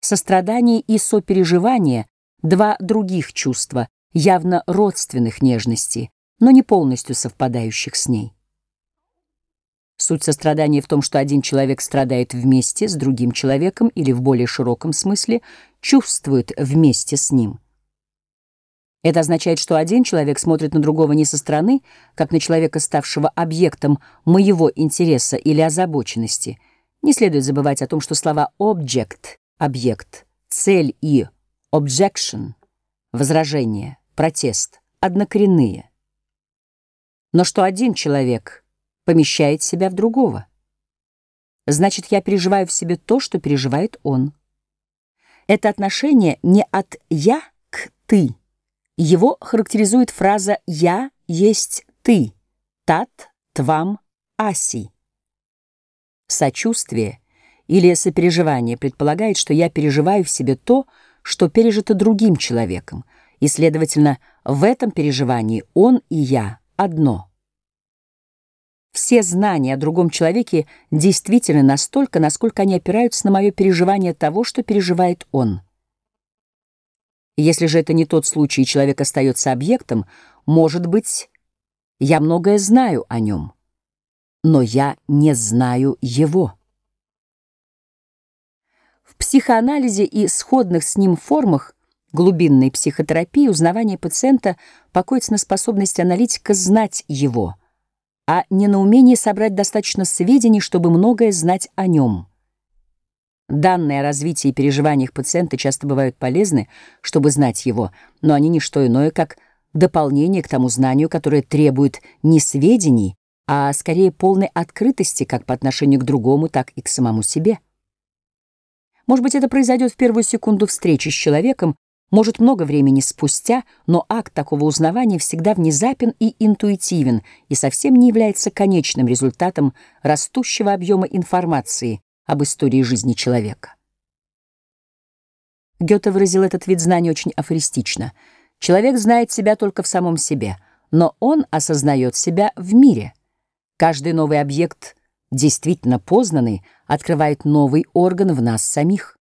Сострадание и сопереживание — два других чувства, явно родственных нежности, но не полностью совпадающих с ней. Суть сострадания в том, что один человек страдает вместе с другим человеком или в более широком смысле чувствует вместе с ним. Это означает, что один человек смотрит на другого не со стороны, как на человека, ставшего объектом моего интереса или озабоченности. Не следует забывать о том, что слова «object» — объект, «цель» и «objection» — возражение, протест — однокоренные. Но что один человек — помещает себя в другого. Значит, я переживаю в себе то, что переживает он. Это отношение не от «я» к «ты». Его характеризует фраза «я есть ты», «тат твам аси». Сочувствие или сопереживание предполагает, что я переживаю в себе то, что пережито другим человеком, и, следовательно, в этом переживании он и я одно — все знания о другом человеке действительно настолько, насколько они опираются на мое переживание того, что переживает он. Если же это не тот случай, и человек остается объектом, может быть, я многое знаю о нем, но я не знаю его. Психоанализе и сходных с ним формах глубинной психотерапии узнавание пациента покоится на способности аналитика знать его – а не на умении собрать достаточно сведений, чтобы многое знать о нем. Данные о развитии и переживаниях пациента часто бывают полезны, чтобы знать его, но они не что иное, как дополнение к тому знанию, которое требует не сведений, а скорее полной открытости как по отношению к другому, так и к самому себе. Может быть, это произойдет в первую секунду встречи с человеком, может, много времени спустя, но акт такого узнавания всегда внезапен и интуитивен и совсем не является конечным результатом растущего объема информации об истории жизни человека. Гёте выразил этот вид знания очень афористично. Человек знает себя только в самом себе, но он осознает себя в мире. Каждый новый объект, действительно познанный, открывает новый орган в нас самих.